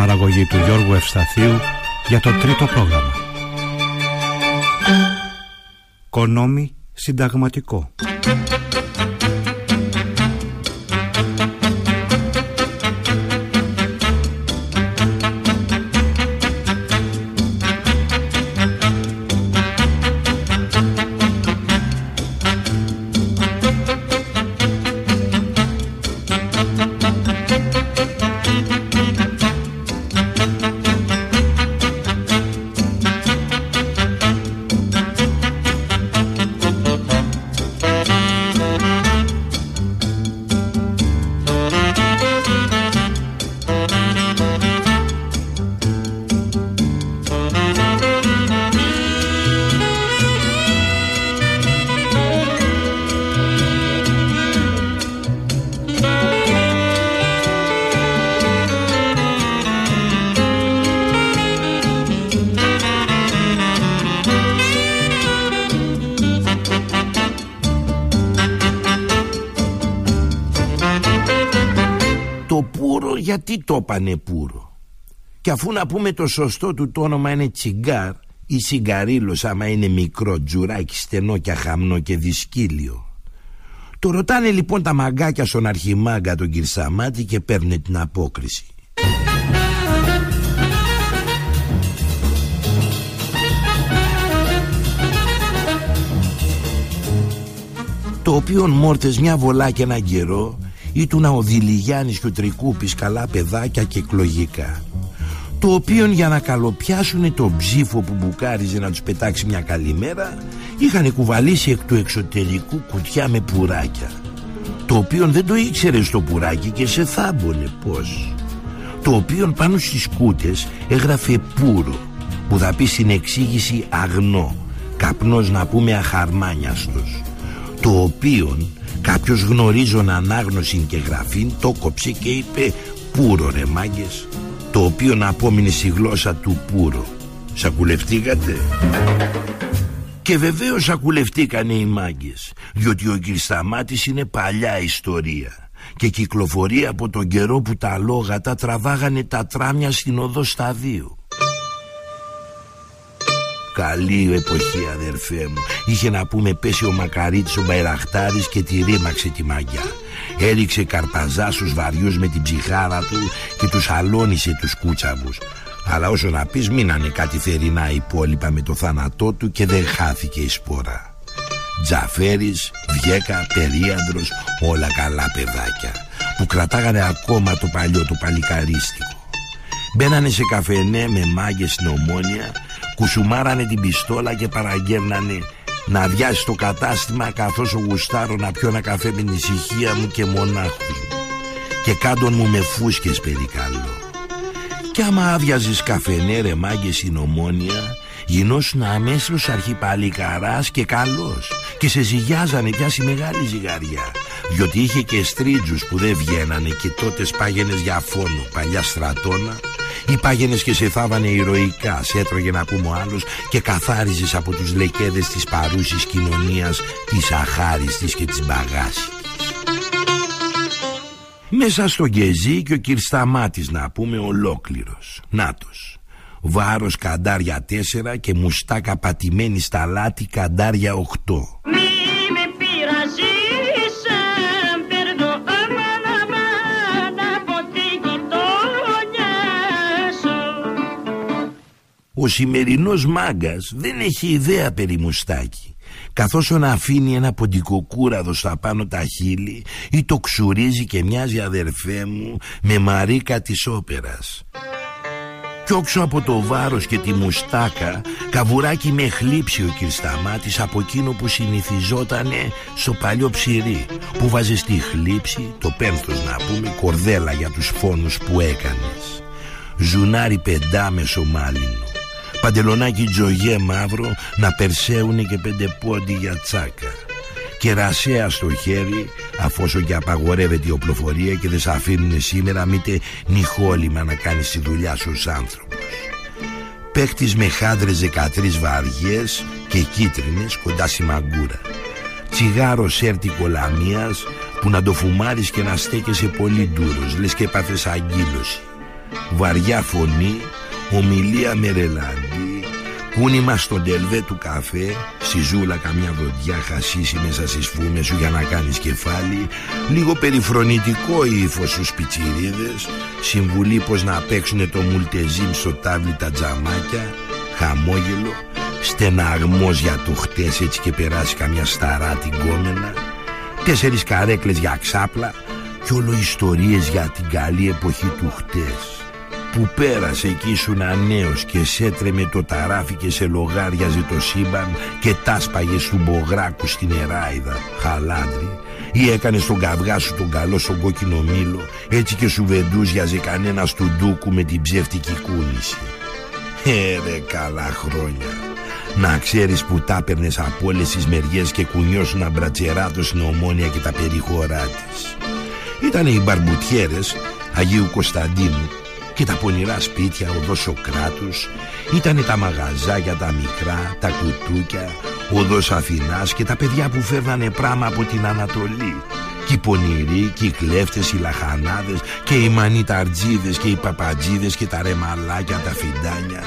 Παραγωγή του Γιώργου Ευσταθίου για το τρίτο πρόγραμμα. Κονόμι συνταγματικό. Γιατί το είπανε πουρο; Και αφού να πούμε το σωστό του το όνομα είναι τσιγκάρ Ή σιγκαρίλος άμα είναι μικρό τζουράκι στενό και αχαμνό και δυσκύλιο. Το ρωτάνε λοιπόν τα μαγκάκια στον αρχιμάγκα τον Κυρσαμάτη και παίρνει την απόκριση. Το οποίο μόρτες μια βολά και έναν καιρό ήτουνα ο Δηλιγιάννης και ο Τρικούπης καλά παιδάκια και εκλογικά το οποίο για να καλοπιάσουν τον ψήφο που μπουκάριζε να τους πετάξει μια καλημέρα είχαν κουβαλήσει εκ του εξωτερικού κουτιά με πουράκια το οποίο δεν το ήξερε στο πουράκι και σε θάμπονε πως το οποίο πάνω στις κούτες έγραφε πουρο που θα πει στην εξήγηση αγνό καπνός να πούμε αχαρμάνιαστος το οποίον Κάποιος γνωρίζον ανάγνωση και γραφήν το κόψε και είπε «Πούρο ρε μάγκες» το οποίο να απόμεινες στη γλώσσα του πούρο. Σακουλευτήκατε; Και βεβαίως σακουλευτήκανε οι μάγκες διότι ο Κυρσταμάτης είναι παλιά ιστορία και κυκλοφορεί από τον καιρό που τα λόγατα τραβάγανε τα τράμια στην οδό σταδίου. Καλή εποχή αδερφέ μου. Είχε να πούμε πέσει ο Μακαρίτης ο Μπαϊραχτάρης και τη ρήμαξε τη μαγιά. Έριξε καρπαζάς στους βαριούς με την ψυχάρα του Και τους αλώνησε τους κούτσαβους. Αλλά όσο να πεις μείνανε κάτι θερινά υπόλοιπα με το θάνατό του Και δεν χάθηκε η σπορά Τζαφέρης, Βιέκα, Περίανδρος Όλα καλά παιδάκια Που κρατάγανε ακόμα το παλιό το παλικαρίστικο. Μπαίνανε σε καφενέ με μάγκες στην ομόνια Κουσουμάρανε την πιστόλα και παραγγέλνανε να αδειάσει το κατάστημα καθώς ο Γουστάρο να πιω ένα καφέ με την ησυχία μου και μονάχους. Μου και κάντον μου με φούσκες περικαλώ κι άμα άδειαζες καφενέ ρε μάγκες στην ομόνια γινώσουν αμέσως αρχιπαλικαράς και καλός. Και σε ζυγιάζανε πιάσει μεγάλη ζυγαριά διότι είχε και στρίτζους που δεν βγαίνανε και τότε σπάγαινες για φόνο παλιά στρατόνα. Ή πάγαινες και σε θάβανε ηρωικά Σε έτρωγε να πούμε ο άλλος Και καθάριζες από τους λεκέδες της παρούσης κοινωνίας Της αχάριστης και της μπαγάσης Μέσα στο γκεζί και ο Κυρσταμάτης να πούμε ολόκληρος. Νάτος Βάρος καντάρια τέσσερα και μουστάκα πατημένη στα λάτι καντάρια οχτώ Ο σημερινός μάγκας δεν έχει ιδέα περί μουστάκι. Καθώς να αφήνει ένα ποντικοκούραδο στα πάνω τα χείλη Ή το ξουρίζει και μοιάζει αδερφέ μου με μαρίκα της όπερας Κι όξω από το βάρος και τη μουστάκα Καβουράκι με χλίψει ο Κυρσταμάτης Από εκείνο που συνηθιζότανε στο παλιό ψυρί Που βάζε στη χλίψη Το πένθος να πούμε Κορδέλα για τους φόνους που έκανες. Ζουνάρι πεντάμεσο μάλινο Παντελονάκι τζογέ μαύρο Να περσέουνε και πέντε πόντι για τσάκα κερασέα στο χέρι αφόσον και απαγορεύεται η οπλοφορία και δεν σε αφήνουν σήμερα μήτε νυχόλυμα να κάνεις τη δουλειά σου ως άνθρωπος. Παίχτης με χάντρες 13 βαριές και κίτρινες κοντά στη μαγκούρα. Τσιγάρο σέρτικο λαμίας που να το φουμάρεις και να στέκεσαι πολύ ντούρος λες και έπαθες αγκύλωση. Βαριά φωνή, ομιλία με ρελάντι Κούνημα στον τελβέ του καφέ; Στη ζούλα καμιά δοντιά χασίσει μέσα στις φούμες σου για να κάνεις κεφάλι. Λίγο περιφρονητικό ύφος στους πιτσιρίδες. Συμβουλή πως να παίξουνε το μουλτεζίμ στο τάβλι τα τζαμάκια. Χαμόγελο. Στεναγμός για το χτες έτσι και περάσει καμιά σταρά την κόμενα. Τέσσερις καρέκλες για ξάπλα Κι όλο ιστορίες για την καλή εποχή του χτες που πέρασε εκεί ήσουν νέος και σέτρεμε το ταράφι και σε λογάριαζε το σύμπαν και τάσπαγε του μπογράκου στην Εράιδα, χαλάντρι ή έκανε στον καυγά σου τον καλό στον κόκκινο μήλο έτσι και σου βεντούζιαζε κανένα του ντούκου με την ψεύτικη κούνηση. Ε καλά χρόνια να ξέρεις που τα έπαιρνες από όλες τις μεριές και κουνιώσουν αμπρατσεράτο στην ομόνια και τα περιχωρά της. Ήτανε οι μπαρμπουτιέρες Αγίου Κωνσταντίνου και τα πονηρά σπίτια οδός Σοκράτους ήταν τα μαγαζάκια τα μικρά, τα κουτούκια, οδός Αθηνάς και τα παιδιά που φεύγανε πράμα από την Ανατολή και οι πονηροί και οι κλέφτες, οι λαχανάδες και οι μανιταρτζίδες και οι παπατζίδες και τα ρεμαλάκια, τα φιντάνια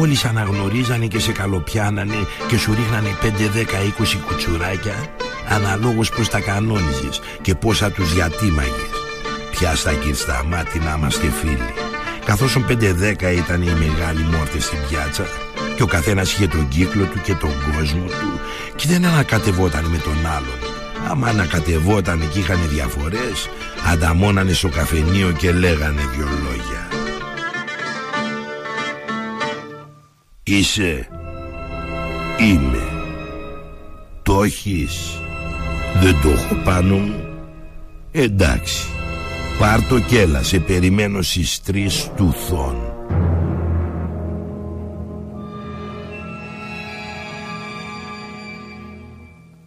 όλοι σ' αναγνωρίζανε και σε καλοπιάνανε και σου ρίχνανε 5, 10, 20 κουτσουράκια αναλόγως πως τα κανόνιζες και πόσα τους διατήμαγες. Πια στα μάτι να είμαστε φίλοι. Καθώς ο 5-10 ήταν οι μεγάλοι μόρτες στην πιάτσα και ο καθένας είχε τον κύκλο του και τον κόσμο του και δεν ανακατευόταν με τον άλλον. Άμα ανακατευόταν και είχαν διαφορές, ανταμώνανε στο καφενείο και λέγανε δυο λόγια. Είσαι, είμαι, το έχεις, δεν το έχω πάνω μου, εντάξει. Πάρ' το κι έλα, σε περιμένω στις τρεις του θόν.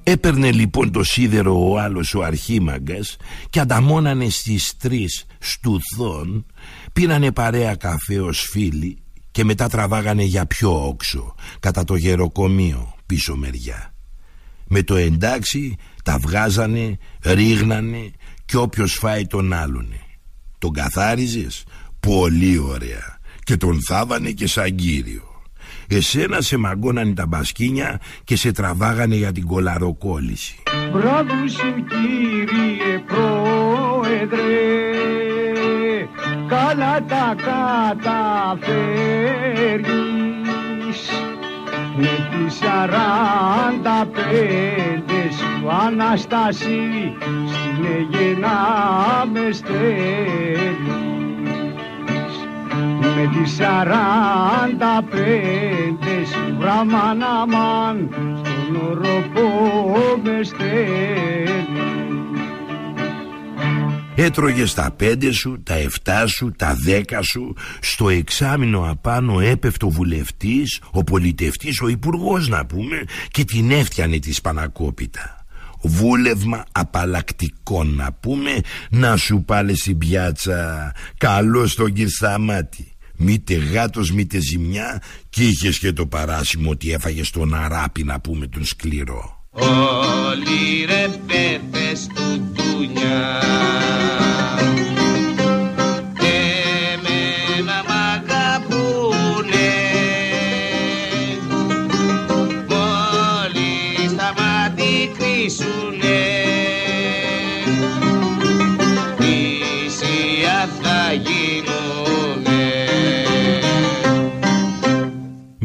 Έπαιρνε λοιπόν το σίδερο ο άλλος ο αρχήμαγκας και ανταμώνανε στις τρεις στουθών, πήρανε παρέα καφέ ως φίλοι και μετά τραβάγανε για πιο όξο κατά το γεροκομείο πίσω μεριά. Με το εντάξει τα βγάζανε, ρίγνανε και όποιος φάει τον άλλον Τον καθάριζες Πολύ ωραία. Και τον θάβανε και σαν κύριο. Εσένα σε μαγκώνανε τα μπασκίνια Και σε τραβάγανε για την κολαροκόλληση. Μπράβο σου κύριε πρόεδρε. Καλά τα καταφέρεις Με τις σαράντα πέντε σου Αναστάση Λέγε να με στέλνεις. Με τις σαράντα πέντε να μαν στον οροπό με στέλνεις Έτρωγες τα πέντε σου, τα εφτά σου, τα δέκα σου. Στο εξάμεινο απάνω έπεφτο ο βουλευτής, ο πολιτευτής, ο υπουργός να πούμε Και την έφτιανε τη σπανακόπιτα βούλευμα απαλλακτικό να πούμε. Να σου πάλε στην πιάτσα. Καλό στον κυρσταμάτη μήτε γάτος μήτε ζημιά. Και είχες και το παράσημο ότι έφαγες τον αράπη να πούμε τον σκληρό. Όλοι ρε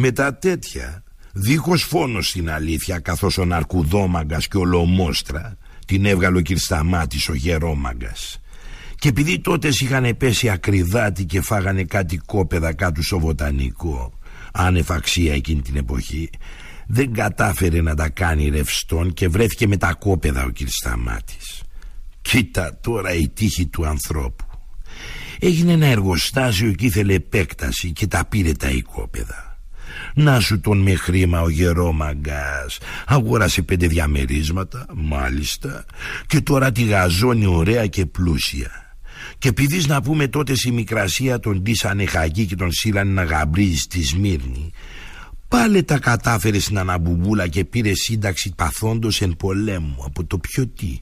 Με τα τέτοια, δίχως φόνος στην αλήθεια καθώς ο Ναρκουδόμαγκας και ο Λομόστρα την έβγαλε ο Κυρσταμάτης ο Γερόμαγκας. Και επειδή τότε είχαν πέσει ακριδάτι και φάγανε κάτι κόπεδα κάτω στο βοτανικό Άνευ αξία εκείνη την εποχή Δεν κατάφερε να τα κάνει ρευστόν Και βρέθηκε με τα κόπεδα ο κ. Σταμάτης Κοίτα τώρα η τύχη του ανθρώπου. Έγινε ένα εργοστάσιο και ήθελε επέκταση Και τα πήρε τα οικόπεδα να σου τον με χρήμα ο γερό μαγκάς. Αγόρασε πέντε διαμερίσματα Μάλιστα. Και τώρα τη γαζώνει ωραία και πλούσια. Και επειδή να πούμε τότε στη Μικρασία τον ντύσανε χαγί και τον σύλλανε να γαμπρίζει στη Σμύρνη Πάλε τα κατάφερε στην Αναμπουμπούλα και πήρε σύνταξη παθόντος εν πολέμου από το πιο τι.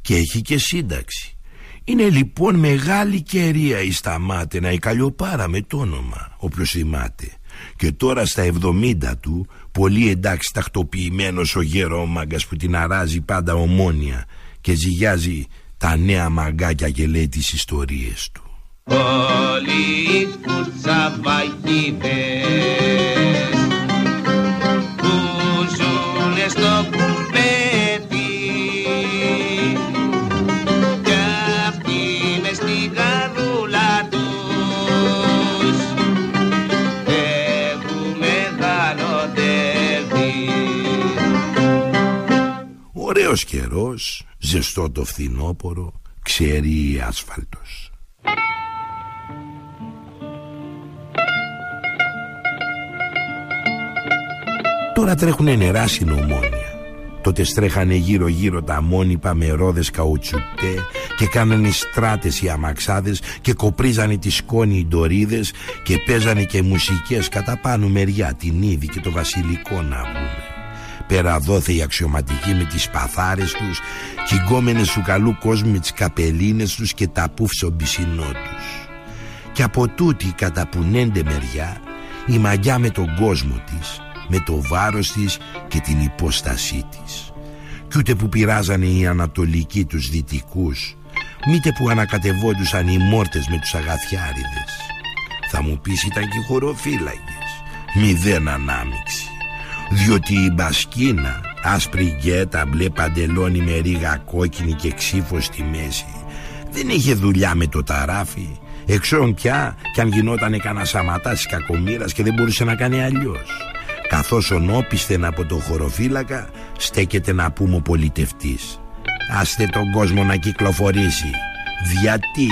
Και έχει και σύνταξη. Είναι λοιπόν μεγάλη κερία η Σταμάτε να η Καλλιοπάρα με το όνομα όποιος θυμάται και τώρα στα 70 του πολύ εντάξει τακτοποιημένος ο γερόμαγκας που την αράζει πάντα ομόνια και ζυγιάζει τα νέα μαγκάκια και λέει τις ιστορίες του. Όλοι κουτσαβαγίδες που ζουνε στο Ωραίος καιρός Ζεστό το φθινόπορο, ξέρει άσφαλτος. Τώρα τρέχουνε νερά στην ομόνια. Τότε στρέχανε γύρω γύρω τα μόνιπα με ρόδες καουτσουτέ και κάνανε στράτες οι αμαξάδες και κοπρίζανε τη σκόνη οι ντορίδες και παίζανε και μουσικές κατά πάνω μεριά την είδη και το βασιλικό να πούμε. Πέρα δόθε οι αξιωματικοί με τις παθάρες τους Κυγκόμενες του καλού κόσμου με τις καπελίνες τους Και τα πουφ στον πισινό τους. Και από τούτη κατά πουνέντε μεριά Η μαγιά με τον κόσμο της Με το βάρος της και την υπόστασή της. Κι ούτε που πειράζανε οι ανατολικοί τους δυτικούς Μήτε που ανακατευόντουσαν οι μόρτες με τους αγαθιάριδες. Θα μου πεις ήταν και χωροφύλακες Μηδέν ανάμιξη διότι η μπασκίνα άσπρη γκέτα μπλε παντελόνι με ρίγα κόκκινη και ξύφο στη μέση δεν είχε δουλειά με το ταράφι. Εξών πια κι αν γινόταν κανένα σαματάς της κακομήρας και δεν μπορούσε να κάνει αλλιώς. Καθώς ο νόπισθεν από το χωροφύλακα στέκεται να πούμε ο πολιτευτής. Άστε τον κόσμο να κυκλοφορήσει. Γιατί;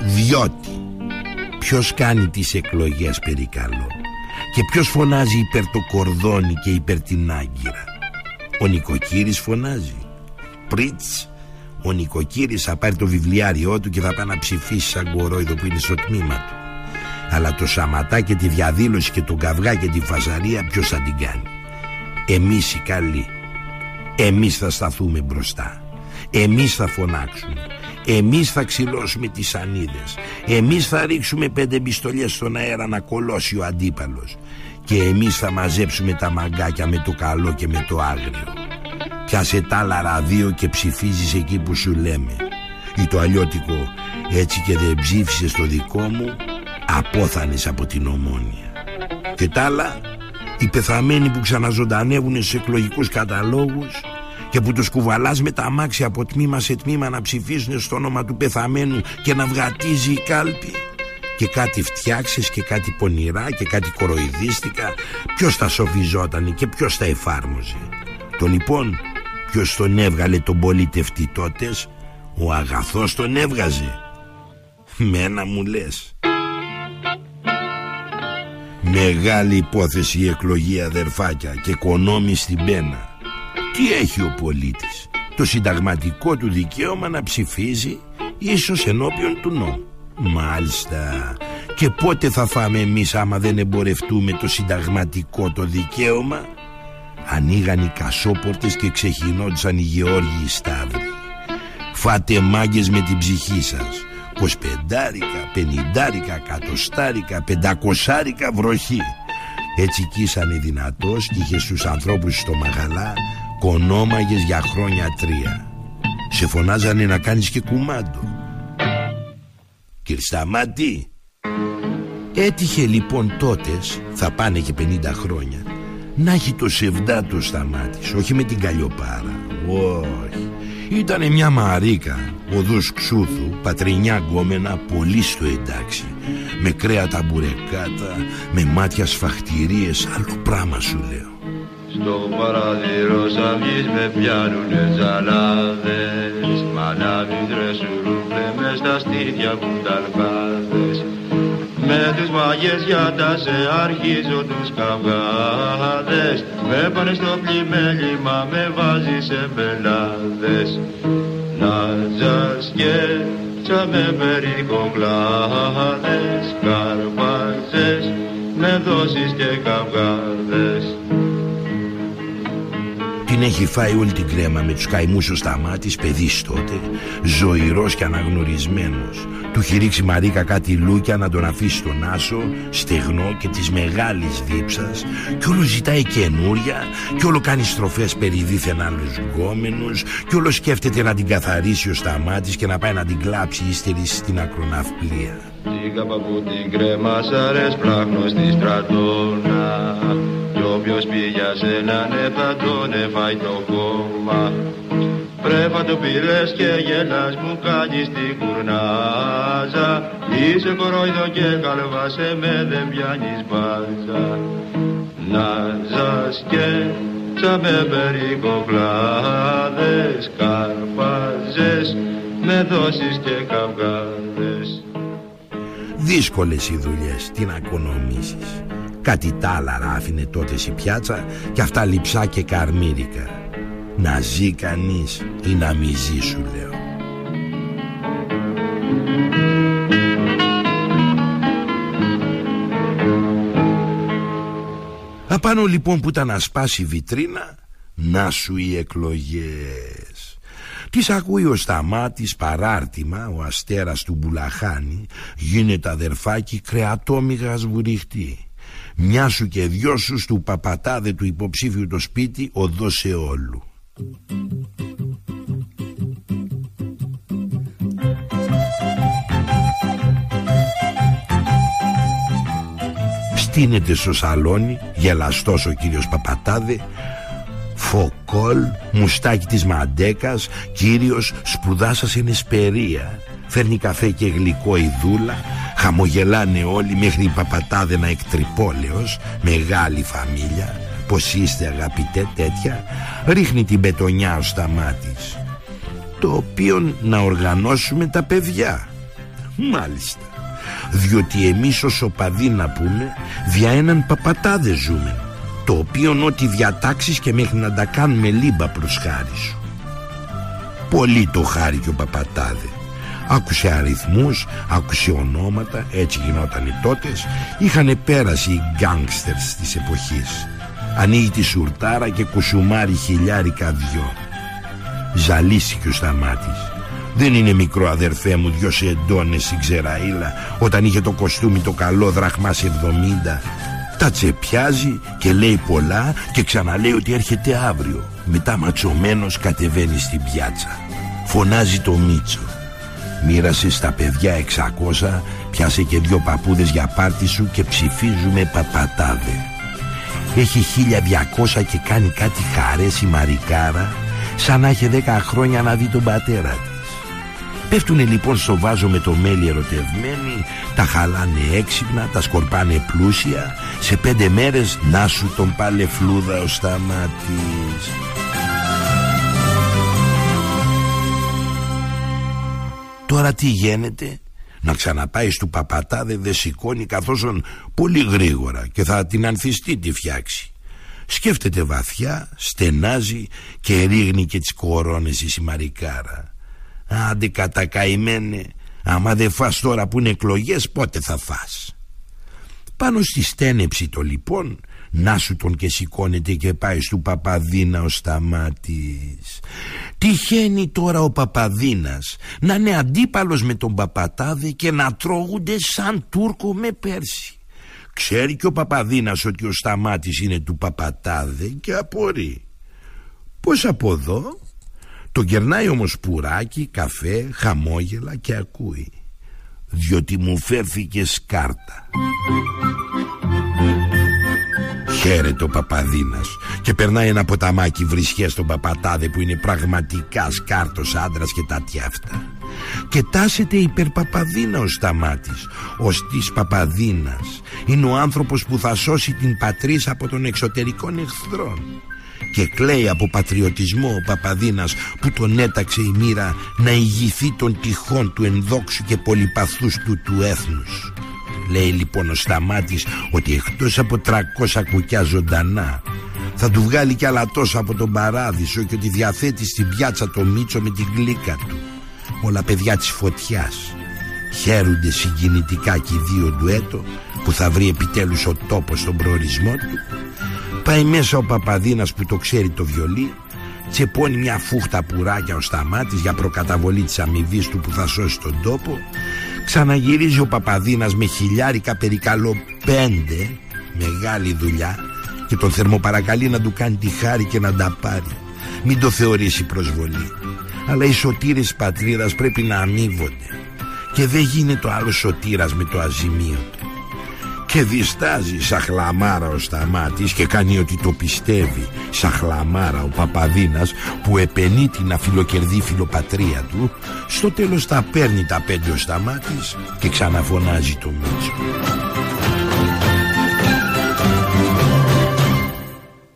Διότι. Ποιος κάνει τις εκλογές περικαλώ και ποιος φωνάζει υπέρ το κορδόνι και υπέρ την άγκυρα; Ο νοικοκύρης φωνάζει. Πρίτς Ο νοικοκύρης θα πάρει το βιβλιάριό του και θα πάει να ψηφίσει σαν κορόιδο που είναι στο τμήμα του. Αλλά το σαματά και τη διαδήλωση και τον καυγά και τη φασαρία ποιος θα την κάνει; Εμείς οι καλοί. Εμείς θα σταθούμε μπροστά. Εμείς θα φωνάξουμε. Εμείς θα ξυλώσουμε τις ανίδες Εμείς θα ρίξουμε πέντε πιστολιές στον αέρα να κολώσει ο αντίπαλος Και εμείς θα μαζέψουμε τα μαγκάκια με το καλό και με το άγριο. Πιάσε τα άλλα ραδίο και ψηφίζεις εκεί που σου λέμε. Ή το αλλιώτικο έτσι και δεν ψήφισες το δικό μου Απόθανες από την ομόνια. Και τα άλλα οι πεθαμένοι που ξαναζωντανεύουν σε εκλογικούς καταλόγους και που τους κουβαλάς με τα αμάξια από τμήμα σε τμήμα να ψηφίσουν στο όνομα του πεθαμένου και να βγατίζει η κάλπη και κάτι φτιάξεις και κάτι πονηρά και κάτι κοροϊδίστικα ποιος τα σοφιζότανε και ποιος τα εφάρμοζε. Το λοιπόν ποιος τον έβγαλε τον πολίτευτη τότες ο αγαθός τον έβγαζε. Μένα μου λες. Μεγάλη υπόθεση η εκλογή αδερφάκια και κονόμη στην πένα. Τι έχει ο πολίτης; Το συνταγματικό του δικαίωμα να ψηφίζει Ίσως ενώπιον του νόμου Μάλιστα. Και πότε θα φάμε εμείς άμα δεν εμπορευτούμε το συνταγματικό το δικαίωμα; Ανοίγαν οι κασόπορτες και ξεχυνόντουσαν οι Γεώργοι οι Σταύροι. Φάτε μάγκες με την ψυχή σας. Κοσπεντάρικα, πενιντάρικα, κατοστάρικα, πεντακοσάρικα βροχή. Έτσι κοίσανε δυνατός και είχε στους ανθρώπους στο μαγαλά Κονόμαγες για χρόνια τρία. Σε φωνάζανε να κάνεις και κουμάντο Κύριε Σταμάτη Έτυχε λοιπόν τότες Θα πάνε και 50 χρόνια Να έχει το σεβδά του Σταμάτης Όχι με την καλλιοπάρα. Όχι. Ήτανε μια μαρίκα Οδούς Ξούθου Πατρινιά γκόμενα Πολύ στο εντάξει. Με κρέατα μπουρεκάτα Με μάτια σφαχτηρίες Άλλο πράγμα σου λέω. Στο παραδείγμα σαν βγεις με πιάνουνε ζαλάδες Μανάβι ρούφλε Μες στα στήθια που ταλπάδες με τους μαγιές για τα σε αρχίζω τους καυγάδες. Με πάνε στο πλημέλι μα με βάζει σε πελάδες Να ζας και με περικοκλάδες Καρπάζες με δώσεις και καυγάδες την έχει φάει όλη την κρέμα με τους καημούς ο Σταμάτης Παιδής τότε Ζωηρός και αναγνωρισμένος. Του έχει ρίξει Μαρίκα κάτι λούκια να τον αφήσει στον άσο Στεγνό και της μεγάλης δίψας. Κι όλος ζητάει καινούρια Κι όλο κάνει στροφές περί δίθεν άλλους γκόμενους Κι όλος σκέφτεται να την καθαρίσει ο Σταμάτης Και να πάει να την κλάψει ύστερη στην ακροναυπλία Την καπαπού την κρέμα σ' πράχνω στη στρατόνα όποιος πήγε σε έναν τον εφάει το κόμμα Πρέφα το πήρες και γελάς μου κάνεις την κουρνάζα. Είσαι κορόιδο και καλβάσε με δεν πιάνεις μπάζα Να ζας και με περικοκλάδες Καρπάζες με δώσεις και καυγάδες Δύσκολες οι δουλειές, τι να οικονομήσεις Κάτι τάλαρα άφηνε τότε η πιάτσα και αυτά λιψά και καρμίρικα. Να ζει κανείς ή να μη ζει σου λέω. Απάνω λοιπόν που ήταν να σπάσει βιτρίνα Να σου οι εκλογές Τις ακούει ο Σταμάτης παράρτημα Ο αστέρας του Μπουλαχάνη Γίνεται αδερφάκι κρεατόμυγας βουριχτή μια σου και δυο σου του παπατάδε του υποψήφιου το σπίτι οδό σε όλου. Στείνεται στο σαλόνι γελαστός ο κύριος Παπατάδε Φοκόλ, μουστάκι της Μαντέκας Κύριος σπουδάσα σε εσπερία. Φέρνει καφέ και γλυκό η δούλα Χαμογελάνε όλοι μέχρι η παπατάδενα εκτρυπόλεως Μεγάλη φαμίλια. Πως είστε αγαπητέ τέτοια. Ρίχνει την πετονιά ο σταμάτης. Το οποίο να οργανώσουμε τα παιδιά. Μάλιστα. Διότι εμείς ως οπαδοί να πούμε Δια έναν παπατάδε ζούμε Το οποίο ό,τι διατάξεις και μέχρι να τα κάνουμε λίμπα προς χάρη σου. Πολύ το χάρη και ο παπατάδε. Άκουσε αριθμούς, άκουσε ονόματα, έτσι γινόταν οι τότες. Είχαν πέρασει οι γκάγκστερς της εποχής. Ανοίγει τη σουρτάρα και κουσουμάρει χιλιάρικα δυο. Ζαλίστηκε ο Σταμάτης. Δεν είναι μικρό αδερφέ μου δυο σε εντώνες η ξεραίλα Όταν είχε το κοστούμι το καλό δραχμάς 70 Τα τσεπιάζει και λέει πολλά Και ξαναλέει ότι έρχεται αύριο. Μετά ματσωμένος κατεβαίνει στην πιάτσα. Φωνάζει το Μίτσο. Μοίρασε στα παιδιά 600 Πιάσε και δυο παππούδες για πάρτι σου Και ψηφίζουμε παπατάδε. Έχει 1200 και κάνει κάτι χαρές η Μαρικάρα Σαν να έχει 10 χρόνια να δει τον πατέρα της Πέφτουνε λοιπόν στο βάζο με το μέλι ερωτευμένοι Τα χαλάνε έξυπνα, τα σκορπάνε πλούσια. Σε πέντε μέρες να σου τον πάλε φλούδα ο σταμάτης. Τώρα τι γίνεται; Να ξαναπάει του παπατάδε δεν σηκώνει καθώς πολύ γρήγορα Και θα την ανθιστεί τη φτιάξει Σκέφτεται βαθιά, στενάζει και ρίχνει και τις κορώνες η σημαρικάρα Άντε κατακαημένε Άμα δεν φας τώρα που είναι εκλογές πότε θα φας; Πάνω στη στένεψη το λοιπόν να σου τον και σηκώνεται και πάει στου Παπαδίνα ο Σταμάτης Τυχαίνει τώρα ο Παπαδίνας Να είναι αντίπαλος με τον Παπατάδε Και να τρώγονται σαν Τούρκο με Πέρσι. Ξέρει και ο Παπαδίνας ότι ο Σταμάτης είναι του Παπατάδε Και απορεί. Πώς από εδώ Το γερνάει όμως πουράκι, καφέ, χαμόγελα και ακούει. Διότι μου φέρθηκε σκάρτα. Χαίρεται ο Παπαδίνας και περνάει ένα ποταμάκι βρισχές στον παπατάδε που είναι πραγματικά σκάρτος άντρας και τα αυτά. Και τάσεται υπερ Παπαδίνα ο Σταμάτης ο Στής Παπαδίνας. Είναι ο άνθρωπος που θα σώσει την πατρίς από τον εξωτερικών εχθρών και κλαίει από πατριωτισμό ο Παπαδίνας που τον έταξε η μοίρα να ηγηθεί των τυχών του ενδόξου και πολυπαθούς του του έθνους Λέει λοιπόν ο Σταμάτης ότι εκτός από 300 κουκιά ζωντανά θα του βγάλει κι άλλα τόσα από τον παράδεισο και ότι διαθέτει στην πιάτσα το Μίτσο με την γλύκα του. Όλα παιδιά της φωτιάς. Χαίρονται συγκινητικά και οι δύο ντουέτο που θα βρει επιτέλους ο τόπος στον προορισμό του. Πάει μέσα ο Παπαδίνας που το ξέρει το βιολί τσεπώνει μια φούχτα πουράκια ο Σταμάτης για προκαταβολή της αμοιβής του που θα σώσει τον τόπο. Ξαναγυρίζει ο Παπαδίνας με χιλιάρικα περικαλό πέντε Μεγάλη δουλειά Και τον θερμοπαρακαλεί να του κάνει τη χάρη και να τα πάρει. Μην το θεωρήσει προσβολή. Αλλά οι σωτήρες πατρίδας πρέπει να αμείβονται. Και δεν γίνεται ο άλλος σωτήρας με το αζημίωτο και διστάζει σαν χλαμάρα ο Σταμάτης και κάνει ότι το πιστεύει. Σαν χλαμάρα ο Παπαδίνας που επενεί να φιλοκερδεί φιλοπατρία του στο τέλος τα παίρνει τα πέντε ο Σταμάτης και ξαναφωνάζει το Μίτσο.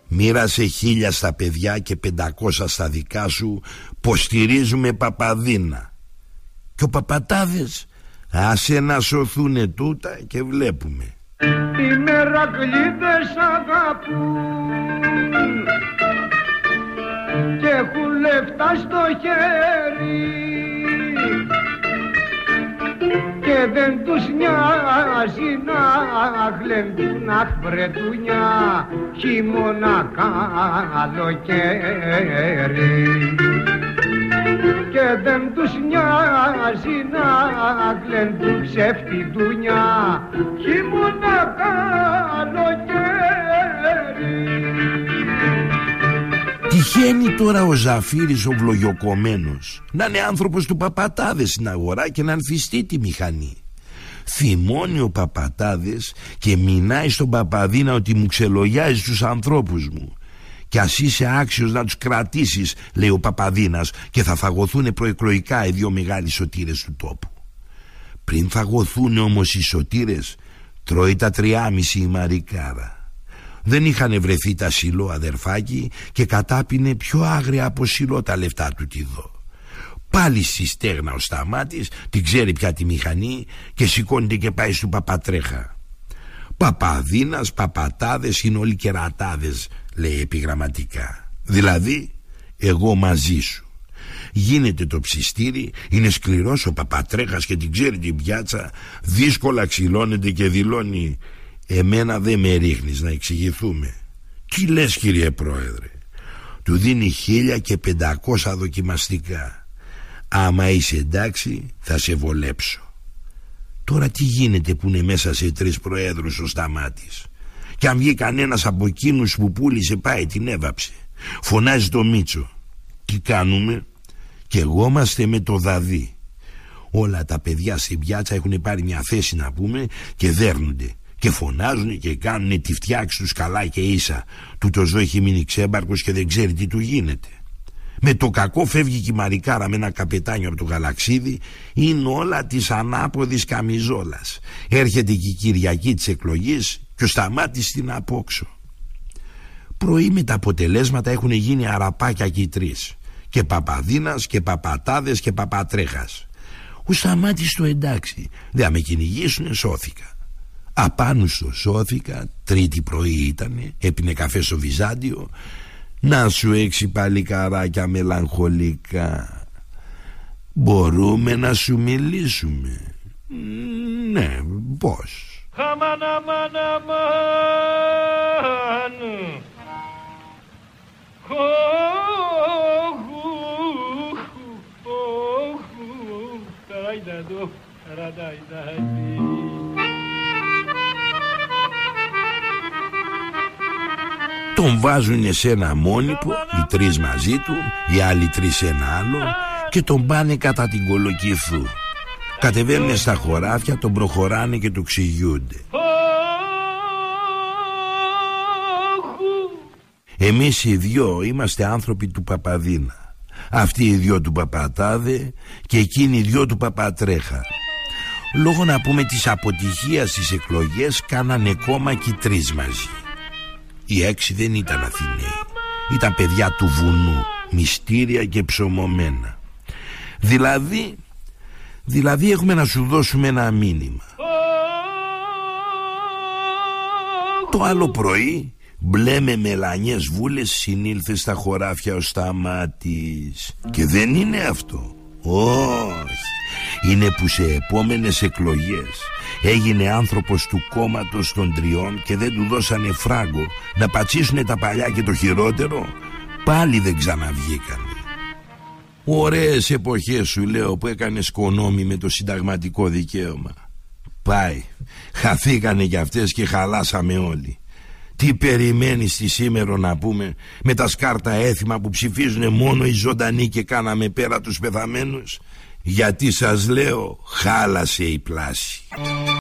Μοίρασε χίλια στα παιδιά και πεντακόσα στα δικά σου πως στηρίζουμε Παπαδίνα και ο Παπατάδες άσε να σωθούνε τούτα και βλέπουμε οι μερακλείδες αγαπούν και έχουν λεφτά στο χέρι και δεν τους νοιάζει να γλεντούν αχ βρετούνια χειμώνα καλοκαίρι και δεν τους νοιάζει να γλεντούν ψεύτη δουνιά χειμώνα καλοκαίρι. Τυχαίνει τώρα ο Ζαφύρης ο βλογιοκομμένος Να είναι άνθρωπος του Παπατάδες στην αγορά και να ανθιστεί τη μηχανή. Θυμώνει ο Παπατάδες και μηνάει στον Παπαδίνα ότι μου ξελογιάζει τους ανθρώπους μου κι ας είσαι άξιος να τους κρατήσεις λέει ο Παπαδίνας και θα φαγωθούν προεκλογικά οι δύο μεγάλοι σωτήρες του τόπου. Πριν φαγωθούν όμως οι σωτήρες τρώει τα τριάμιση η Μαρικάρα. Δεν είχαν βρεθεί τα σιλό αδερφάκι και κατάπινε πιο άγρια από σιλό τα λεφτά του τη δω. Πάλι στη στέγνα ο Σταμάτης την ξέρει πια τη μηχανή και σηκώνεται και πάει στο Παπατρέχα. Παπαδίνας, παπατάδες είναι όλοι κερατάδες λέει επιγραμματικά. Δηλαδή εγώ μαζί σου. Γίνεται το ψιστήρι είναι σκληρός ο παπατρέχας και την ξέρει την πιάτσα δύσκολα ξυλώνεται και δηλώνει εμένα δεν με ρίχνεις να εξηγηθούμε τι λες κύριε πρόεδρε του δίνει χίλια και πεντακόσα δοκιμαστικά. Άμα είσαι εντάξει θα σε βολέψω. Τώρα τι γίνεται που είναι μέσα σε τρεις προέδρους ο Σταμάτης; Και αν βγει κανένας από εκείνους που πούλησε πάει την έβαψε. Φωνάζει το Μίτσο. Τι κάνουμε; Και εγώ είμαστε με το δαδί Όλα τα παιδιά στην πιάτσα έχουν πάρει μια θέση να πούμε Και δέρνονται και φωνάζουν και κάνουν τη φτιάξη τους καλά και ίσα Του το ζώο έχει μείνει ξέμπαρκος και δεν ξέρει τι του γίνεται. Με το κακό φεύγει και η Μαρικάρα με ένα καπετάνιο από το γαλαξίδι. Είναι όλα της ανάποδης καμιζόλας. Έρχεται και η Κυριακή της εκλογής και ο Σταμάτης στην απόξω. Πρωί με τα αποτελέσματα έχουν γίνει αραπάκια και οι τρεις. Και Παπαδίνας και Παπατάδες και Παπατρέχας. Ο Σταμάτης το εντάξει. Δεν με κυνηγήσουνε σώθηκα. Απάνω στο σώθηκα Τρίτη πρωί ήτανε Έπινε καφέ στο Βυζάντιο. Να σου έξι παλικαράκια μελαγχολικά. Μπορούμε να σου μιλήσουμε. Ναι πως Αμάν, αμάν, αμάν. Τον βάζουν σε ένα μόνιπο Οι τρεις μαζί του Οι άλλοι τρεις σε ένα άλλο Και τον πάνε κατά την κολοκυθού Κατεβαίνουν στα χωράφια, τον προχωράνε και του ξυγιούνται. Εμείς οι δυο είμαστε άνθρωποι του Παπαδίνα. Αυτοί οι δυο του Παπατάδε Και εκείνοι οι δυο του Παπατρέχα. Λόγω να πούμε της αποτυχίας στις εκλογές Κάνανε κόμμα και τρεις μαζί. Οι έξι δεν ήταν Αθηναίοι. Ήταν παιδιά του βουνού Μυστήρια και ψωμωμένα. Δηλαδή Δηλαδή έχουμε να σου δώσουμε ένα μήνυμα. Το άλλο πρωί μπλε με μελανιές βούλες συνήλθες στα χωράφια ο Σταμάτης Και δεν είναι αυτό. Όχι. Είναι που σε επόμενες εκλογές Έγινε άνθρωπος του κόμματος των τριών Και δεν του δώσανε φράγκο Να πατσίσουνε τα παλιά και το χειρότερο. Πάλι δεν ξαναβγήκανε Ωραίες εποχές σου λέω που έκανες σκονόμη με το συνταγματικό δικαίωμα. Πάει Χαθήκανε κι αυτές και χαλάσαμε όλοι. Τι περιμένεις τη σήμερα να πούμε Με τα σκάρτα έθιμα που ψηφίζουν μόνο οι ζωντανοί Και κάναμε πέρα τους πεθαμένους; Γιατί σας λέω χάλασε η πλάση